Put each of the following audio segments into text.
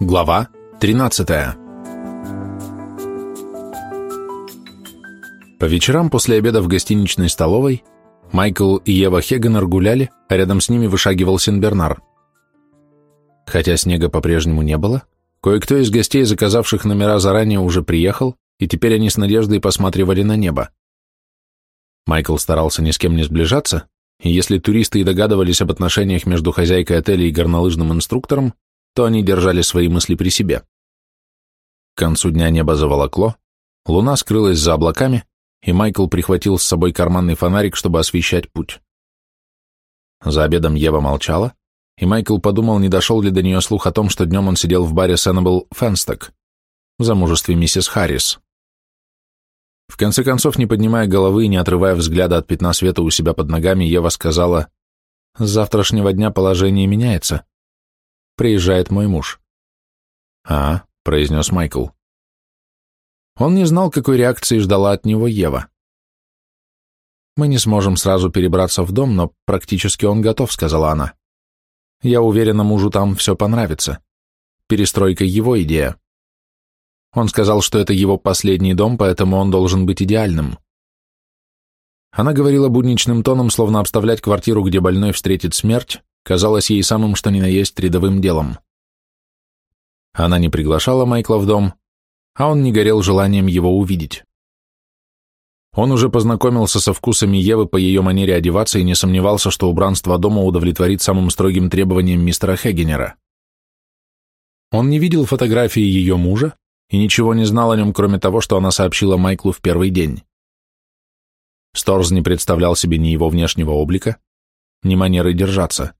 Глава 13 По вечерам после обеда в гостиничной столовой Майкл и Ева Хегенер гуляли, а рядом с ними вышагивал Синбернар. Хотя снега по-прежнему не было, кое-кто из гостей, заказавших номера заранее, уже приехал, и теперь они с надеждой посматривали на небо. Майкл старался ни с кем не сближаться, если туристы и догадывались об отношениях между хозяйкой отеля и горнолыжным инструктором, то они держали свои мысли при себе. К концу дня небо заволокло, луна скрылась за облаками, и Майкл прихватил с собой карманный фонарик, чтобы освещать путь. За обедом Ева молчала, и Майкл подумал, не дошел ли до нее слух о том, что днем он сидел в баре Сеннабл Фенсток в замужестве миссис Харрис. В конце концов, не поднимая головы и не отрывая взгляда от пятна света у себя под ногами, Ева сказала, «С завтрашнего дня положение меняется. Приезжает мой муж». «А», — произнес Майкл. Он не знал, какой реакции ждала от него Ева. «Мы не сможем сразу перебраться в дом, но практически он готов», — сказала она. «Я уверена, мужу там все понравится. Перестройка — его идея. Он сказал, что это его последний дом, поэтому он должен быть идеальным». Она говорила будничным тоном, словно обставлять квартиру, где больной встретит смерть, казалось ей самым что ни на есть рядовым делом. Она не приглашала Майкла в дом, а он не горел желанием его увидеть. Он уже познакомился со вкусами Евы по ее манере одеваться и не сомневался, что убранство дома удовлетворит самым строгим требованиям мистера Хегенера. Он не видел фотографии ее мужа и ничего не знал о нем, кроме того, что она сообщила Майклу в первый день. Сторз не представлял себе ни его внешнего облика, ни манеры держаться.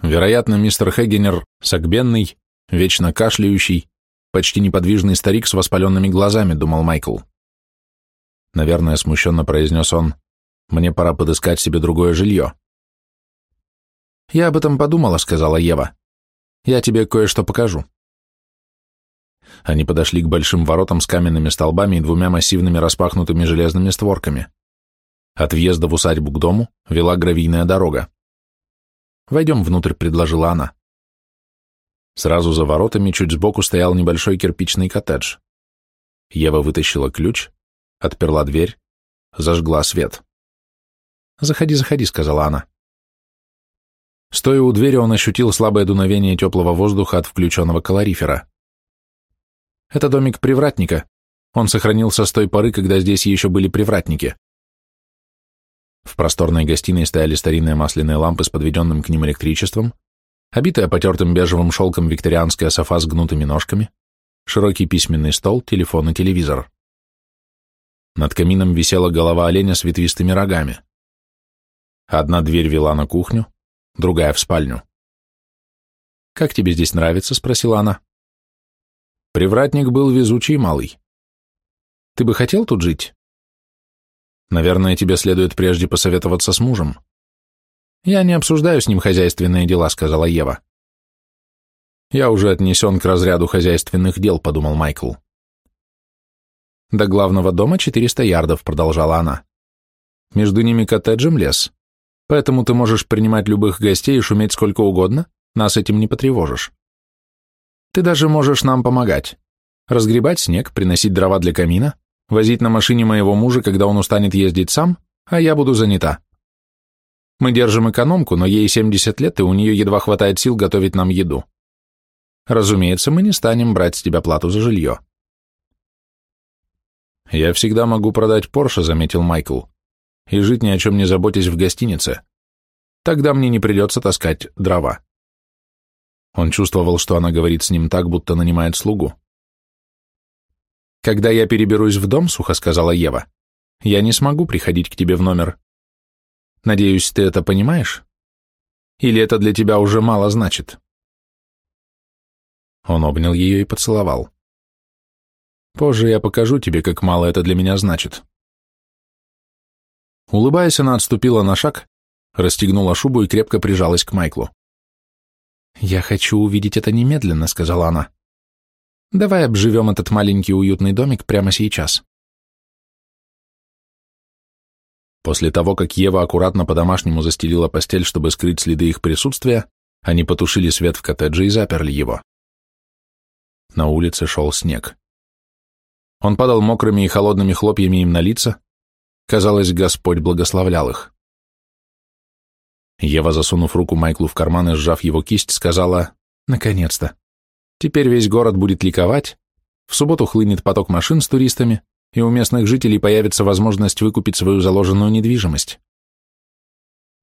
Вероятно, мистер Хегенер согбенный, вечно кашляющий, Почти неподвижный старик с воспаленными глазами, думал Майкл. Наверное, смущенно произнес он, мне пора подыскать себе другое жилье. Я об этом подумала, сказала Ева. Я тебе кое-что покажу. Они подошли к большим воротам с каменными столбами и двумя массивными распахнутыми железными створками. От въезда в усадьбу к дому вела гравийная дорога. «Войдем внутрь», — предложила она. Сразу за воротами чуть сбоку стоял небольшой кирпичный коттедж. Ева вытащила ключ, отперла дверь, зажгла свет. «Заходи, заходи», — сказала она. Стоя у двери, он ощутил слабое дуновение теплого воздуха от включенного калорифера. «Это домик привратника. Он сохранился с той поры, когда здесь еще были привратники». В просторной гостиной стояли старинные масляные лампы с подведенным к ним электричеством, обитая потертым бежевым шелком викторианская софа с гнутыми ножками, широкий письменный стол, телефон и телевизор. Над камином висела голова оленя с ветвистыми рогами. Одна дверь вела на кухню, другая в спальню. «Как тебе здесь нравится?» — спросила она. Привратник был везучий малый. «Ты бы хотел тут жить?» «Наверное, тебе следует прежде посоветоваться с мужем». «Я не обсуждаю с ним хозяйственные дела», — сказала Ева. «Я уже отнесен к разряду хозяйственных дел», — подумал Майкл. «До главного дома 400 ярдов», — продолжала она. «Между ними коттеджем лес, поэтому ты можешь принимать любых гостей и шуметь сколько угодно, нас этим не потревожишь. Ты даже можешь нам помогать, разгребать снег, приносить дрова для камина, возить на машине моего мужа, когда он устанет ездить сам, а я буду занята. Мы держим экономку, но ей 70 лет, и у нее едва хватает сил готовить нам еду. Разумеется, мы не станем брать с тебя плату за жилье. «Я всегда могу продать Порше», — заметил Майкл, «и жить ни о чем не заботясь в гостинице. Тогда мне не придется таскать дрова». Он чувствовал, что она говорит с ним так, будто нанимает слугу. «Когда я переберусь в дом», — сухо сказала Ева, — «я не смогу приходить к тебе в номер. Надеюсь, ты это понимаешь? Или это для тебя уже мало значит?» Он обнял ее и поцеловал. «Позже я покажу тебе, как мало это для меня значит». Улыбаясь, она отступила на шаг, расстегнула шубу и крепко прижалась к Майклу. «Я хочу увидеть это немедленно», — сказала она. «Давай обживем этот маленький уютный домик прямо сейчас». После того, как Ева аккуратно по-домашнему застелила постель, чтобы скрыть следы их присутствия, они потушили свет в коттедже и заперли его. На улице шел снег. Он падал мокрыми и холодными хлопьями им на лица. Казалось, Господь благословлял их. Ева, засунув руку Майклу в карман и сжав его кисть, сказала «Наконец-то! Теперь весь город будет ликовать, в субботу хлынет поток машин с туристами, и у местных жителей появится возможность выкупить свою заложенную недвижимость.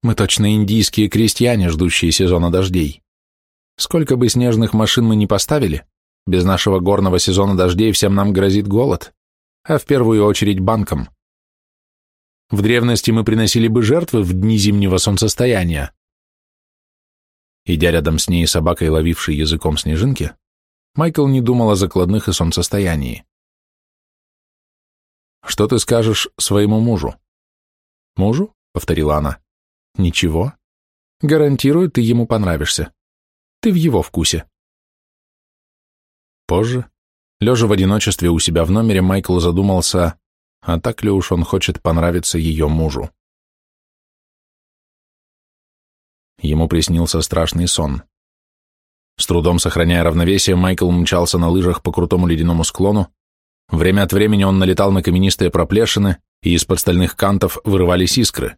Мы точно индийские крестьяне, ждущие сезона дождей. Сколько бы снежных машин мы ни поставили, без нашего горного сезона дождей всем нам грозит голод, а в первую очередь банкам. В древности мы приносили бы жертвы в дни зимнего солнцестояния. Идя рядом с ней собакой, ловившей языком снежинки, Майкл не думал о закладных и солнцестоянии. «Что ты скажешь своему мужу?» «Мужу?» — повторила она. «Ничего. Гарантирую, ты ему понравишься. Ты в его вкусе». Позже, лежа в одиночестве у себя в номере, Майкл задумался, а так ли уж он хочет понравиться ее мужу. Ему приснился страшный сон. С трудом сохраняя равновесие, Майкл мчался на лыжах по крутому ледяному склону, Время от времени он налетал на каменистые проплешины, и из-под стальных кантов вырывались искры.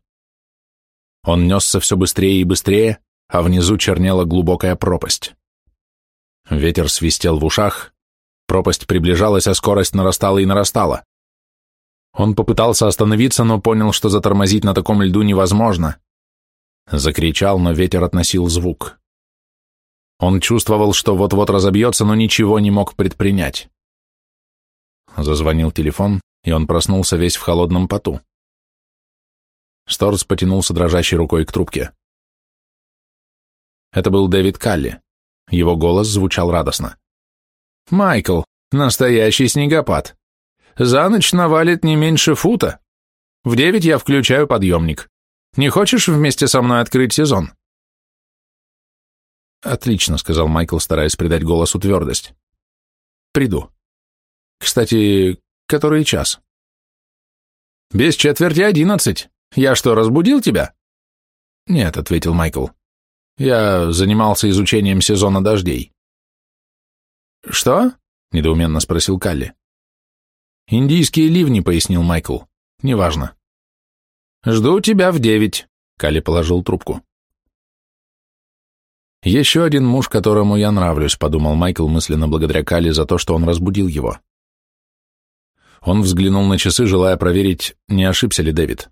Он несся все быстрее и быстрее, а внизу чернела глубокая пропасть. Ветер свистел в ушах, пропасть приближалась, а скорость нарастала и нарастала. Он попытался остановиться, но понял, что затормозить на таком льду невозможно. Закричал, но ветер относил звук. Он чувствовал, что вот-вот разобьется, но ничего не мог предпринять. Зазвонил телефон, и он проснулся весь в холодном поту. Сторс потянулся дрожащей рукой к трубке. Это был Дэвид Калли. Его голос звучал радостно. «Майкл, настоящий снегопад. За ночь навалит не меньше фута. В девять я включаю подъемник. Не хочешь вместе со мной открыть сезон?» «Отлично», — сказал Майкл, стараясь придать голосу твердость. «Приду». Кстати, который час? Без четверти одиннадцать. Я что, разбудил тебя? Нет, ответил Майкл. Я занимался изучением сезона дождей. Что? Недоуменно спросил Калли. Индийские ливни, пояснил Майкл. Неважно. Жду тебя в девять. Калли положил трубку. Еще один муж, которому я нравлюсь, подумал Майкл мысленно благодаря Калли за то, что он разбудил его. Он взглянул на часы, желая проверить, не ошибся ли Дэвид.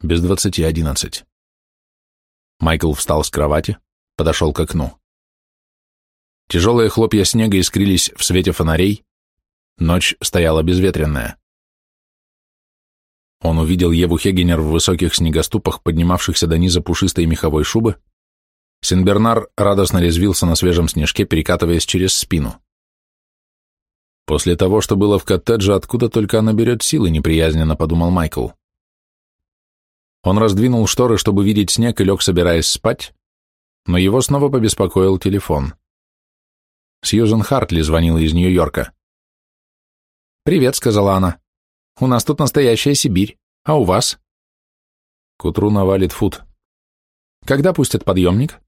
Без двадцати одиннадцать. Майкл встал с кровати, подошел к окну. Тяжелые хлопья снега искрились в свете фонарей, ночь стояла безветренная. Он увидел Еву Хегенер в высоких снегоступах, поднимавшихся до низа пушистой меховой шубы. Сенбернар радостно резвился на свежем снежке, перекатываясь через спину. После того, что было в коттедже, откуда только она берет силы, неприязненно подумал Майкл. Он раздвинул шторы, чтобы видеть снег, и лег, собираясь спать, но его снова побеспокоил телефон. Сьюзен Хартли звонила из Нью-Йорка. «Привет», — сказала она. «У нас тут настоящая Сибирь. А у вас?» К утру навалит фут. «Когда пустят подъемник?»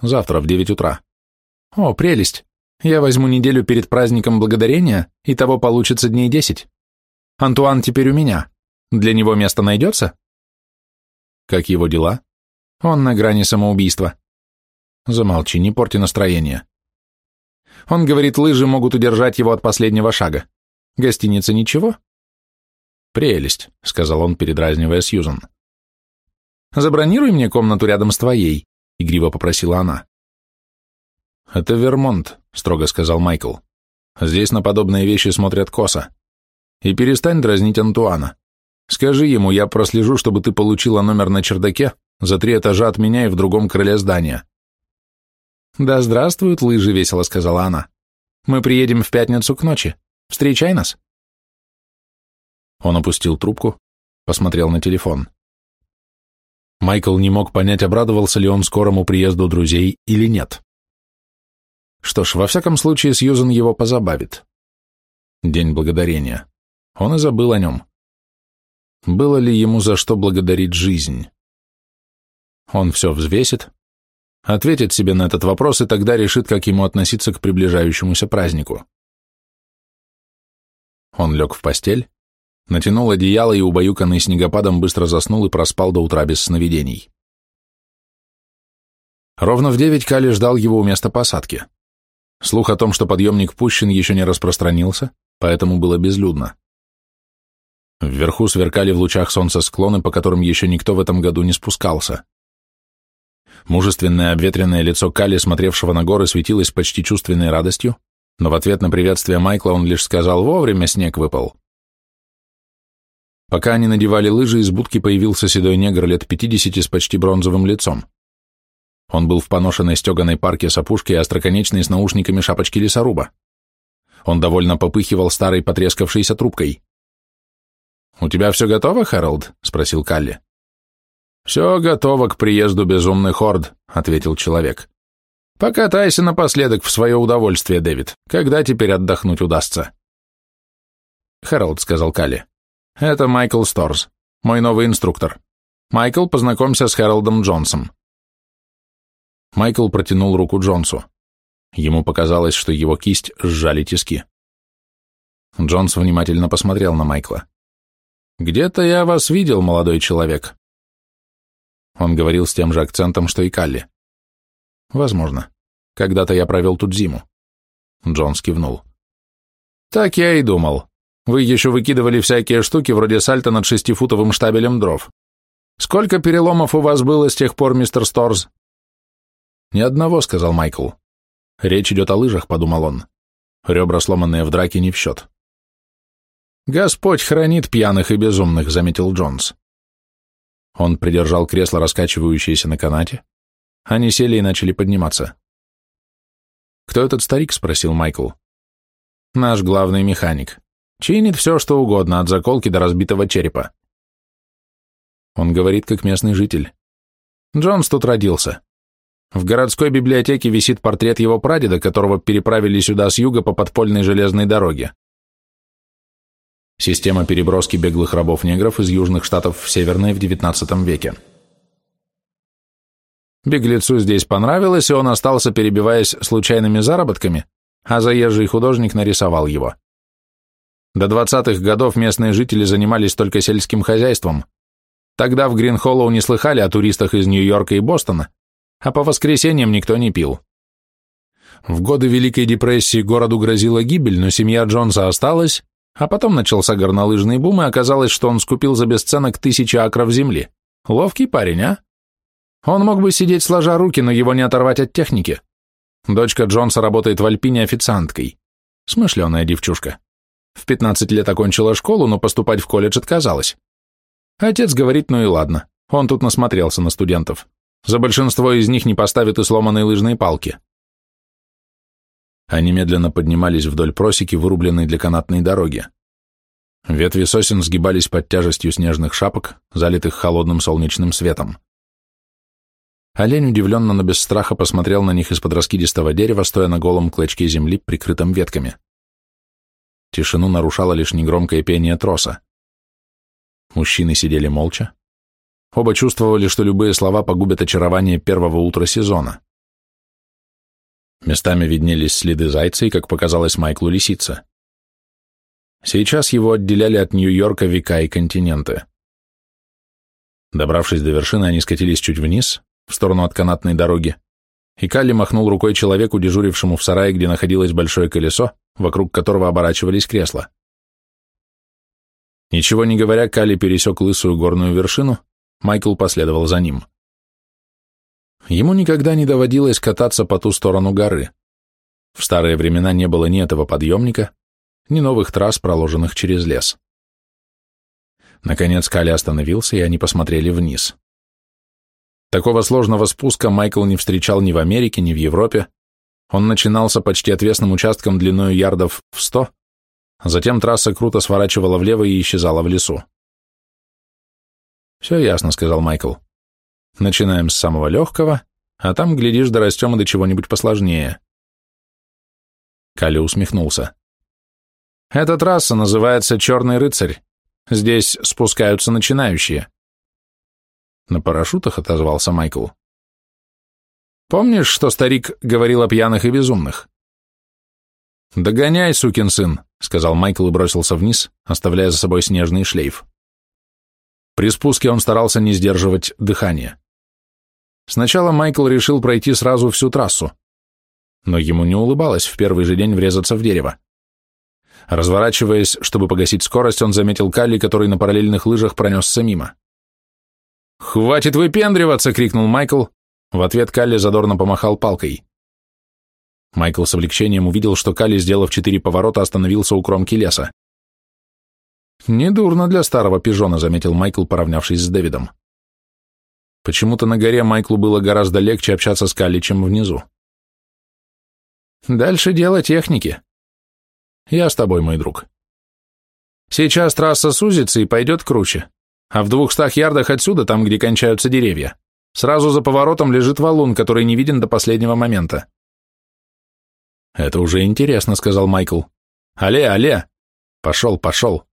«Завтра в девять утра». «О, прелесть. Я возьму неделю перед праздником благодарения, и того получится дней десять. Антуан теперь у меня. Для него место найдется? Как его дела? Он на грани самоубийства. Замолчи, не порти настроение. Он говорит, лыжи могут удержать его от последнего шага. Гостиница ничего? Прелесть, сказал он, передразнивая Сьюзан. Забронируй мне комнату рядом с твоей, игриво попросила она. «Это Вермонт», — строго сказал Майкл. «Здесь на подобные вещи смотрят косо. И перестань дразнить Антуана. Скажи ему, я прослежу, чтобы ты получила номер на чердаке за три этажа от меня и в другом крыле здания». «Да здравствуют лыжи», — весело сказала она. «Мы приедем в пятницу к ночи. Встречай нас». Он опустил трубку, посмотрел на телефон. Майкл не мог понять, обрадовался ли он скорому приезду друзей или нет. Что ж, во всяком случае, Сьюзен его позабавит. День благодарения. Он и забыл о нем. было ли ему за что благодарить жизнь. Он все взвесит, ответит себе на этот вопрос и тогда решит, как ему относиться к приближающемуся празднику. Он лег в постель, натянул одеяло и, убаюканный снегопадом, быстро заснул и проспал до утра без сновидений. Ровно в девять Кали ждал его у места посадки. Слух о том, что подъемник пущен, еще не распространился, поэтому было безлюдно. Вверху сверкали в лучах солнца склоны, по которым еще никто в этом году не спускался. Мужественное обветренное лицо Кали, смотревшего на горы, светилось почти чувственной радостью, но в ответ на приветствие Майкла он лишь сказал «Вовремя снег выпал». Пока они надевали лыжи, из будки появился седой негр лет пятидесяти с почти бронзовым лицом. Он был в поношенной стеганой парке с опушкой и остроконечной с наушниками шапочки лесоруба. Он довольно попыхивал старой потрескавшейся трубкой. «У тебя все готово, Хэролд?» — спросил Калли. «Все готово к приезду безумных орд», — ответил человек. «Покатайся напоследок в свое удовольствие, Дэвид. Когда теперь отдохнуть удастся?» «Хэролд», — сказал Калли. «Это Майкл Сторз, мой новый инструктор. Майкл, познакомься с Хэролдом Джонсом». Майкл протянул руку Джонсу. Ему показалось, что его кисть сжали тиски. Джонс внимательно посмотрел на Майкла. «Где-то я вас видел, молодой человек». Он говорил с тем же акцентом, что и Калли. «Возможно. Когда-то я провел тут зиму». Джонс кивнул. «Так я и думал. Вы еще выкидывали всякие штуки вроде сальта над шестифутовым штабелем дров. Сколько переломов у вас было с тех пор, мистер Сторз?» «Ни одного», — сказал Майкл. «Речь идет о лыжах», — подумал он. Ребра, сломанные в драке, не в счет. «Господь хранит пьяных и безумных», — заметил Джонс. Он придержал кресло, раскачивающееся на канате. Они сели и начали подниматься. «Кто этот старик?» — спросил Майкл. «Наш главный механик. Чинит все, что угодно, от заколки до разбитого черепа». Он говорит, как местный житель. Джонс тут родился. В городской библиотеке висит портрет его прадеда, которого переправили сюда с юга по подпольной железной дороге. Система переброски беглых рабов-негров из южных штатов в северные в XIX веке. Беглецу здесь понравилось, и он остался, перебиваясь случайными заработками, а заезжий художник нарисовал его. До 20-х годов местные жители занимались только сельским хозяйством. Тогда в Гринхоллоу не слыхали о туристах из Нью-Йорка и Бостона, а по воскресеньям никто не пил. В годы Великой депрессии городу грозила гибель, но семья Джонса осталась, а потом начался горнолыжный бум, и оказалось, что он скупил за бесценок тысячи акров земли. Ловкий парень, а? Он мог бы сидеть сложа руки, но его не оторвать от техники. Дочка Джонса работает в Альпине официанткой. Смышленая девчушка. В 15 лет окончила школу, но поступать в колледж отказалась. Отец говорит, ну и ладно, он тут насмотрелся на студентов. За большинство из них не поставят и сломанные лыжные палки. Они медленно поднимались вдоль просеки, вырубленной для канатной дороги. Ветви сосен сгибались под тяжестью снежных шапок, залитых холодным солнечным светом. Олень удивленно, но без страха посмотрел на них из-под раскидистого дерева, стоя на голом клочке земли, прикрытом ветками. Тишину нарушало лишь негромкое пение троса. Мужчины сидели молча. Оба чувствовали, что любые слова погубят очарование первого утра сезона. Местами виднелись следы зайца и, как показалось Майклу, лисица. Сейчас его отделяли от Нью-Йорка века и континенты. Добравшись до вершины, они скатились чуть вниз, в сторону от канатной дороги, и Калли махнул рукой человеку, дежурившему в сарае, где находилось большое колесо, вокруг которого оборачивались кресла. Ничего не говоря, Калли пересек лысую горную вершину, Майкл последовал за ним. Ему никогда не доводилось кататься по ту сторону горы. В старые времена не было ни этого подъемника, ни новых трасс, проложенных через лес. Наконец Кали остановился, и они посмотрели вниз. Такого сложного спуска Майкл не встречал ни в Америке, ни в Европе. Он начинался почти отвесным участком длиной ярдов в сто, затем трасса круто сворачивала влево и исчезала в лесу. «Все ясно», — сказал Майкл. Начинаем с самого легкого, а там, глядишь, дорастем и до чего-нибудь посложнее. Калли усмехнулся. Эта трасса называется «Черный рыцарь». Здесь спускаются начинающие. На парашютах отозвался Майкл. Помнишь, что старик говорил о пьяных и безумных? «Догоняй, сукин сын», — сказал Майкл и бросился вниз, оставляя за собой снежный шлейф. При спуске он старался не сдерживать дыхание. Сначала Майкл решил пройти сразу всю трассу, но ему не улыбалось в первый же день врезаться в дерево. Разворачиваясь, чтобы погасить скорость, он заметил Калли, который на параллельных лыжах пронесся мимо. «Хватит выпендриваться!» — крикнул Майкл. В ответ Калли задорно помахал палкой. Майкл с облегчением увидел, что Калли, сделав четыре поворота, остановился у кромки леса. «Недурно для старого пижона», — заметил Майкл, поравнявшись с Дэвидом. Почему-то на горе Майклу было гораздо легче общаться с Калли, чем внизу. «Дальше дело техники. Я с тобой, мой друг. Сейчас трасса сузится и пойдет круче, а в двухстах ярдах отсюда, там, где кончаются деревья, сразу за поворотом лежит валун, который не виден до последнего момента. «Это уже интересно», — сказал Майкл. «Але, але! Пошел, пошел!»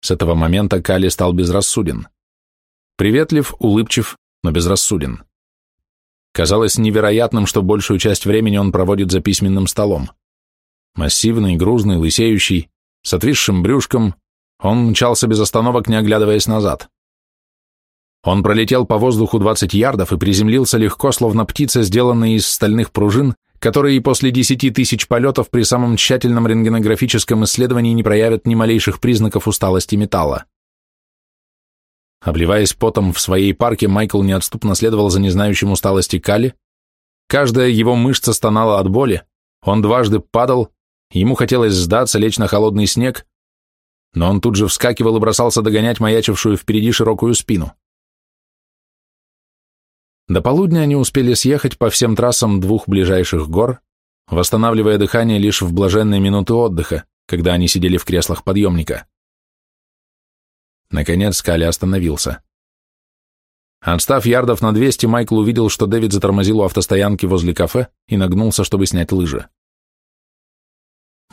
С этого момента Кали стал безрассуден. Приветлив, улыбчив, но безрассуден. Казалось невероятным, что большую часть времени он проводит за письменным столом. Массивный, грузный, лысеющий, с отвисшим брюшком, он мчался без остановок, не оглядываясь назад. Он пролетел по воздуху 20 ярдов и приземлился легко, словно птица, сделанная из стальных пружин, которые после 10 тысяч полетов при самом тщательном рентгенографическом исследовании не проявят ни малейших признаков усталости металла. Обливаясь потом в своей парке, Майкл неотступно следовал за незнающим усталости Калли. Каждая его мышца стонала от боли, он дважды падал, ему хотелось сдаться, лечь на холодный снег, но он тут же вскакивал и бросался догонять маячившую впереди широкую спину. До полудня они успели съехать по всем трассам двух ближайших гор, восстанавливая дыхание лишь в блаженные минуты отдыха, когда они сидели в креслах подъемника. Наконец Кали остановился. Отстав ярдов на 200, Майкл увидел, что Дэвид затормозил у автостоянки возле кафе и нагнулся, чтобы снять лыжи.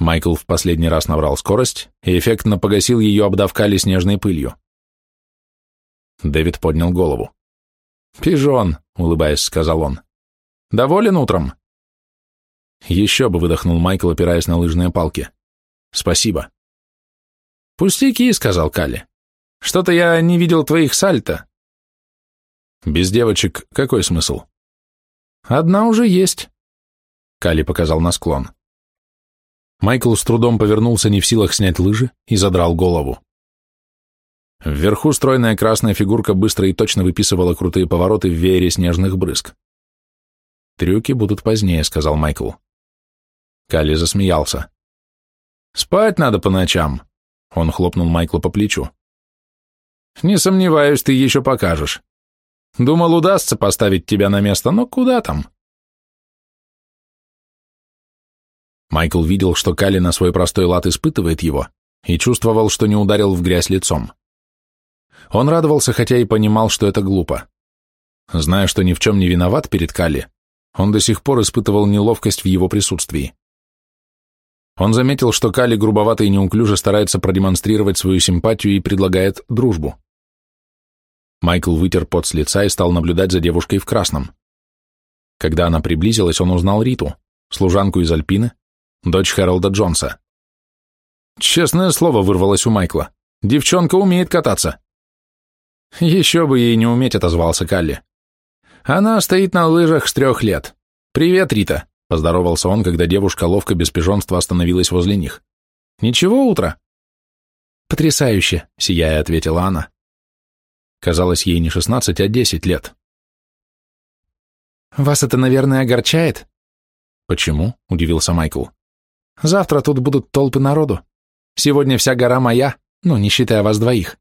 Майкл в последний раз набрал скорость и эффектно погасил ее, обдав Кали снежной пылью. Дэвид поднял голову. «Пижон», — улыбаясь, сказал он. «Доволен утром?» «Еще бы», — выдохнул Майкл, опираясь на лыжные палки. «Спасибо». «Пустяки», — сказал Калли. «Что-то я не видел твоих сальто». «Без девочек какой смысл?» «Одна уже есть», — Калли показал на склон. Майкл с трудом повернулся не в силах снять лыжи и задрал голову. Вверху стройная красная фигурка быстро и точно выписывала крутые повороты в веере снежных брызг. «Трюки будут позднее», — сказал Майкл. Калли засмеялся. «Спать надо по ночам», — он хлопнул Майкла по плечу. «Не сомневаюсь, ты еще покажешь. Думал, удастся поставить тебя на место, но куда там?» Майкл видел, что Калли на свой простой лад испытывает его, и чувствовал, что не ударил в грязь лицом. Он радовался, хотя и понимал, что это глупо. Зная, что ни в чем не виноват перед Калли, он до сих пор испытывал неловкость в его присутствии. Он заметил, что Калли грубовато и неуклюже старается продемонстрировать свою симпатию и предлагает дружбу. Майкл вытер пот с лица и стал наблюдать за девушкой в красном. Когда она приблизилась, он узнал Риту, служанку из Альпины, дочь Хэролда Джонса. Честное слово вырвалось у Майкла. Девчонка умеет кататься. Еще бы ей не уметь, отозвался Калли. Она стоит на лыжах с трех лет. Привет, Рита, поздоровался он, когда девушка ловко без пижонства остановилась возле них. Ничего утро? Потрясающе, сияя, ответила она. Казалось, ей не шестнадцать, а десять лет. Вас это, наверное, огорчает? Почему? удивился Майкл. Завтра тут будут толпы народу. Сегодня вся гора моя, ну, не считая вас двоих.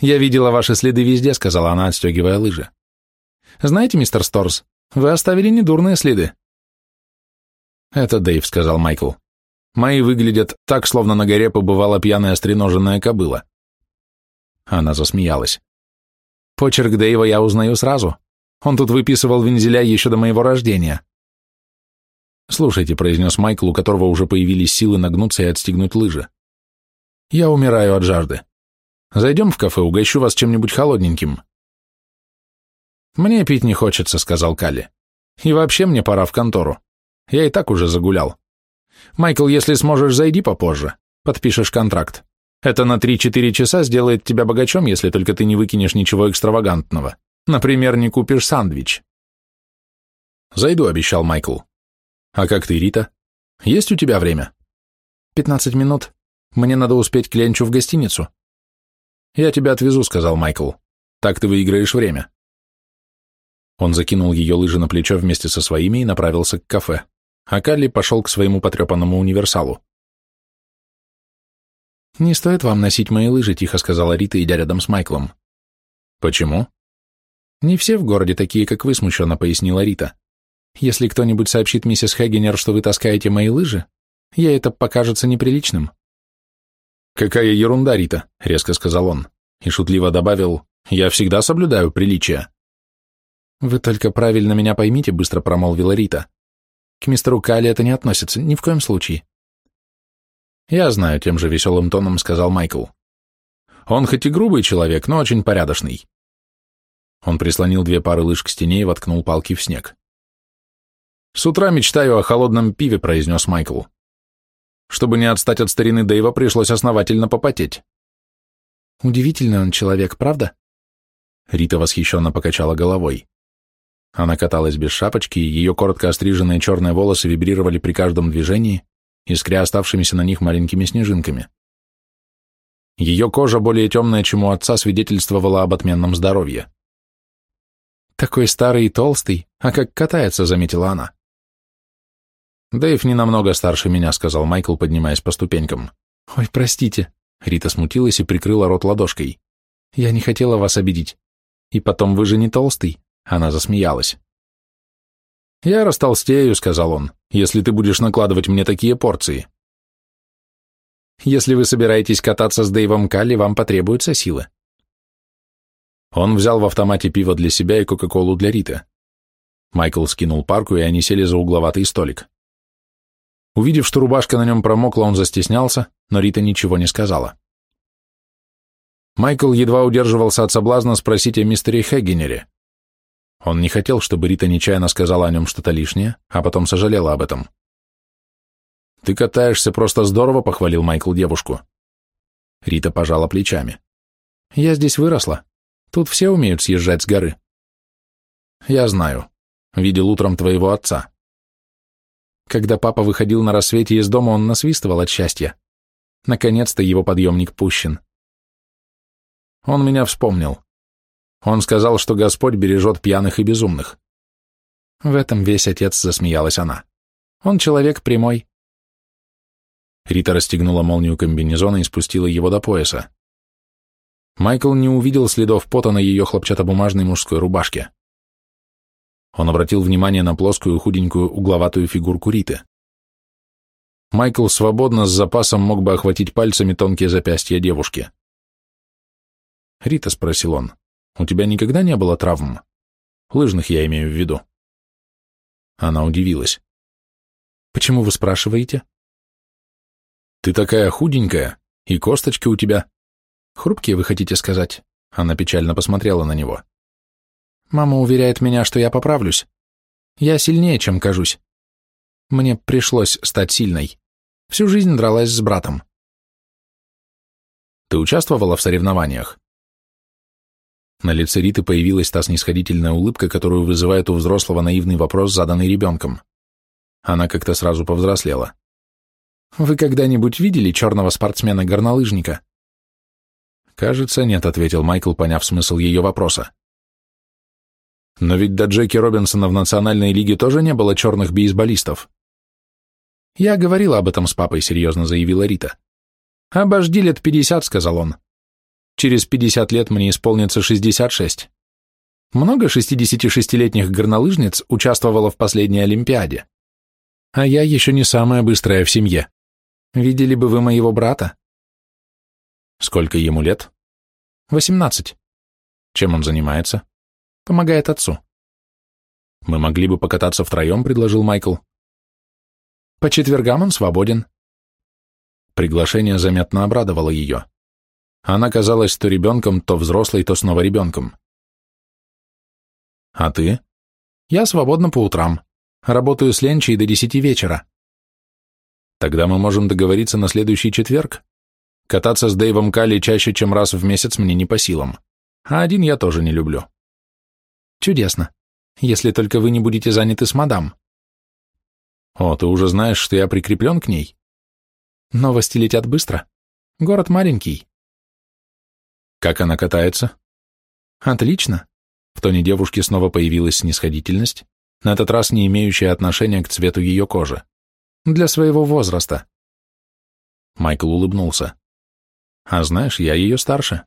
«Я видела ваши следы везде», — сказала она, отстегивая лыжи. «Знаете, мистер Сторс, вы оставили недурные следы». «Это Дэйв», — сказал Майкл. «Мои выглядят так, словно на горе побывала пьяная стреноженная кобыла». Она засмеялась. «Почерк Дэйва я узнаю сразу. Он тут выписывал вензеля еще до моего рождения». «Слушайте», — произнес Майкл, у которого уже появились силы нагнуться и отстегнуть лыжи. Я умираю от жажды. Зайдем в кафе, угощу вас чем-нибудь холодненьким». «Мне пить не хочется», — сказал Калли. «И вообще мне пора в контору. Я и так уже загулял. Майкл, если сможешь, зайди попозже. Подпишешь контракт. Это на 3-4 часа сделает тебя богачом, если только ты не выкинешь ничего экстравагантного. Например, не купишь сандвич». «Зайду», — обещал Майкл. «А как ты, Рита? Есть у тебя время?» «Пятнадцать минут. Мне надо успеть к Ленчу в гостиницу». «Я тебя отвезу», — сказал Майкл. «Так ты выиграешь время». Он закинул ее лыжи на плечо вместе со своими и направился к кафе, а Калли пошел к своему потрепанному универсалу. «Не стоит вам носить мои лыжи», — тихо сказала Рита, идя рядом с Майклом. «Почему?» «Не все в городе такие, как вы», — смущенно пояснила Рита. «Если кто-нибудь сообщит миссис Хэггенер, что вы таскаете мои лыжи, ей это покажется неприличным». «Какая ерунда, Рита», — резко сказал он, и шутливо добавил, «я всегда соблюдаю приличия». «Вы только правильно меня поймите», — быстро промолвила Рита. «К мистеру Калли это не относится, ни в коем случае». «Я знаю», — тем же веселым тоном сказал Майкл. «Он хоть и грубый человек, но очень порядочный». Он прислонил две пары лыж к стене и воткнул палки в снег. «С утра мечтаю о холодном пиве», — произнес Майкл. «Чтобы не отстать от старины Дэйва, пришлось основательно попотеть». «Удивительный он человек, правда?» Рита восхищенно покачала головой. Она каталась без шапочки, и ее коротко остриженные черные волосы вибрировали при каждом движении, искря оставшимися на них маленькими снежинками. Ее кожа, более темная, чем у отца, свидетельствовала об отменном здоровье. «Такой старый и толстый, а как катается», — заметила она. «Дэйв не намного старше меня», — сказал Майкл, поднимаясь по ступенькам. «Ой, простите», — Рита смутилась и прикрыла рот ладошкой. «Я не хотела вас обидеть. И потом, вы же не толстый. Она засмеялась. «Я растолстею», — сказал он, — «если ты будешь накладывать мне такие порции». «Если вы собираетесь кататься с Дэйвом Калли, вам потребуются силы». Он взял в автомате пиво для себя и Кока-Колу для Риты. Майкл скинул парку, и они сели за угловатый столик. Увидев, что рубашка на нем промокла, он застеснялся, но Рита ничего не сказала. Майкл едва удерживался от соблазна спросить о мистере Хэггенере. Он не хотел, чтобы Рита нечаянно сказала о нем что-то лишнее, а потом сожалела об этом. «Ты катаешься просто здорово», — похвалил Майкл девушку. Рита пожала плечами. «Я здесь выросла. Тут все умеют съезжать с горы». «Я знаю. Видел утром твоего отца». Когда папа выходил на рассвете из дома, он насвистывал от счастья. Наконец-то его подъемник пущен. Он меня вспомнил. Он сказал, что Господь бережет пьяных и безумных. В этом весь отец засмеялась она. Он человек прямой. Рита расстегнула молнию комбинезона и спустила его до пояса. Майкл не увидел следов пота на ее хлопчатобумажной мужской рубашке. Он обратил внимание на плоскую, худенькую, угловатую фигурку Риты. Майкл свободно с запасом мог бы охватить пальцами тонкие запястья девушки. «Рита», — спросил он, у тебя никогда не было травм? Лыжных я имею в виду. Она удивилась. Почему вы спрашиваете? Ты такая худенькая, и косточки у тебя. Хрупкие, вы хотите сказать? Она печально посмотрела на него. Мама уверяет меня, что я поправлюсь. Я сильнее, чем кажусь. Мне пришлось стать сильной. Всю жизнь дралась с братом. Ты участвовала в соревнованиях? На лице Риты появилась та снисходительная улыбка, которую вызывает у взрослого наивный вопрос, заданный ребенком. Она как-то сразу повзрослела. «Вы когда-нибудь видели черного спортсмена-горнолыжника?» «Кажется, нет», — ответил Майкл, поняв смысл ее вопроса. «Но ведь до Джеки Робинсона в Национальной лиге тоже не было черных бейсболистов». «Я говорила об этом с папой», — серьезно заявила Рита. «Обожди лет пятьдесят», — сказал он. Через 50 лет мне исполнится 66. Много 66-летних горнолыжниц участвовало в последней Олимпиаде. А я еще не самая быстрая в семье. Видели бы вы моего брата? Сколько ему лет? 18. Чем он занимается? Помогает отцу. Мы могли бы покататься втроем, предложил Майкл. По четвергам он свободен. Приглашение заметно обрадовало ее. Она казалась то ребенком, то взрослой, то снова ребенком. «А ты?» «Я свободна по утрам. Работаю с Ленчей до десяти вечера». «Тогда мы можем договориться на следующий четверг. Кататься с Дэйвом Калли чаще, чем раз в месяц мне не по силам. А один я тоже не люблю». «Чудесно. Если только вы не будете заняты с мадам». «О, ты уже знаешь, что я прикреплен к ней?» «Новости летят быстро. Город маленький». «Как она катается?» «Отлично. В тоне девушки снова появилась снисходительность, на этот раз не имеющая отношения к цвету ее кожи. Для своего возраста. Майкл улыбнулся. «А знаешь, я ее старше».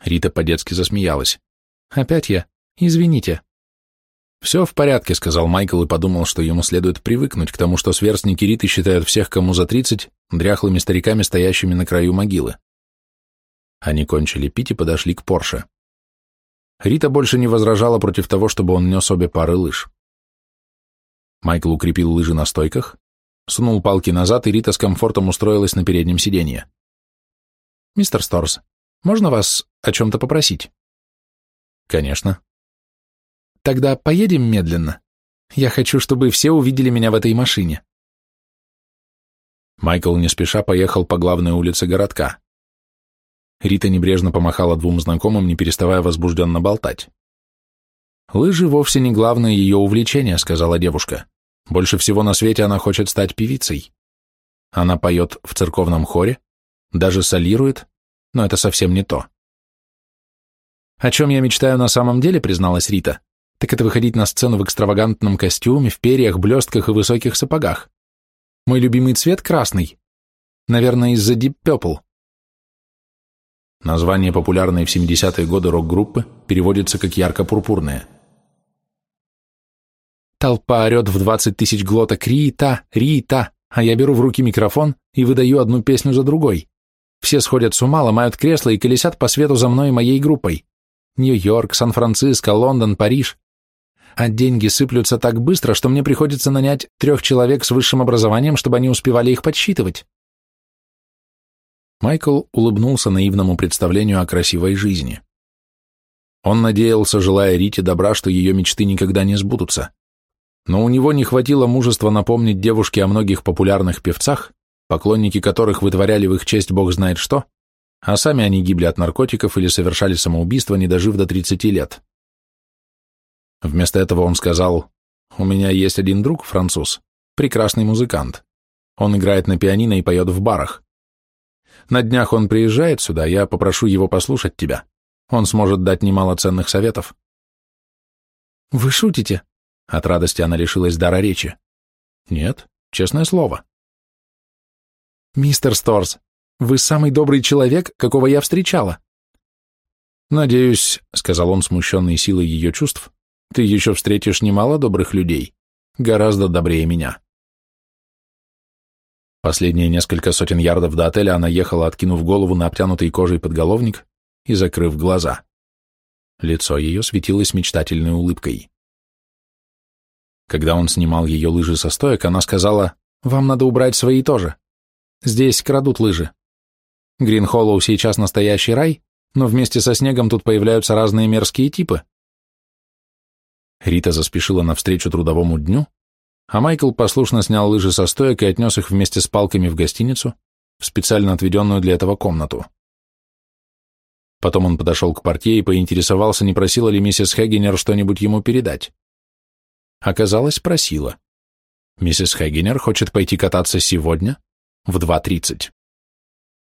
Рита по-детски засмеялась. «Опять я? Извините». «Все в порядке», — сказал Майкл и подумал, что ему следует привыкнуть к тому, что сверстники Риты считают всех, кому за тридцать, дряхлыми стариками, стоящими на краю могилы. Они кончили пить и подошли к Порше. Рита больше не возражала против того, чтобы он нес обе пары лыж. Майкл укрепил лыжи на стойках, сунул палки назад, и Рита с комфортом устроилась на переднем сиденье. «Мистер Сторс, можно вас о чем-то попросить?» «Конечно». «Тогда поедем медленно. Я хочу, чтобы все увидели меня в этой машине». Майкл не спеша поехал по главной улице городка. Рита небрежно помахала двум знакомым, не переставая возбужденно болтать. «Лыжи вовсе не главное ее увлечение», — сказала девушка. «Больше всего на свете она хочет стать певицей. Она поет в церковном хоре, даже солирует, но это совсем не то». «О чем я мечтаю на самом деле», — призналась Рита, «так это выходить на сцену в экстравагантном костюме, в перьях, блестках и высоких сапогах. Мой любимый цвет — красный. Наверное, из-за Deep Purple. Название популярной в 70-е годы рок-группы переводится как «ярко-пурпурная». Толпа орет в 20 тысяч глоток «Рита! Рита!», а я беру в руки микрофон и выдаю одну песню за другой. Все сходят с ума, ломают кресла и колесят по свету за мной и моей группой. Нью-Йорк, Сан-Франциско, Лондон, Париж. А деньги сыплются так быстро, что мне приходится нанять трех человек с высшим образованием, чтобы они успевали их подсчитывать. Майкл улыбнулся наивному представлению о красивой жизни. Он надеялся, желая Рите добра, что ее мечты никогда не сбудутся. Но у него не хватило мужества напомнить девушке о многих популярных певцах, поклонники которых вытворяли в их честь бог знает что, а сами они гибли от наркотиков или совершали самоубийство, не дожив до 30 лет. Вместо этого он сказал, «У меня есть один друг, француз, прекрасный музыкант. Он играет на пианино и поет в барах. На днях он приезжает сюда, я попрошу его послушать тебя. Он сможет дать немало ценных советов». «Вы шутите?» От радости она лишилась дара речи. «Нет, честное слово». «Мистер Сторс, вы самый добрый человек, какого я встречала». «Надеюсь», — сказал он, смущенный силой ее чувств, «ты еще встретишь немало добрых людей, гораздо добрее меня». Последние несколько сотен ярдов до отеля она ехала, откинув голову на обтянутый кожей подголовник и закрыв глаза. Лицо ее светилось мечтательной улыбкой. Когда он снимал ее лыжи со стоек, она сказала, «Вам надо убрать свои тоже. Здесь крадут лыжи. Грин-Холлоу сейчас настоящий рай, но вместе со снегом тут появляются разные мерзкие типы». Рита заспешила навстречу трудовому дню, а Майкл послушно снял лыжи со стоек и отнес их вместе с палками в гостиницу, в специально отведенную для этого комнату. Потом он подошел к портье и поинтересовался, не просила ли миссис Хэггинер что-нибудь ему передать. Оказалось, просила. Миссис Хэггинер хочет пойти кататься сегодня в 2.30.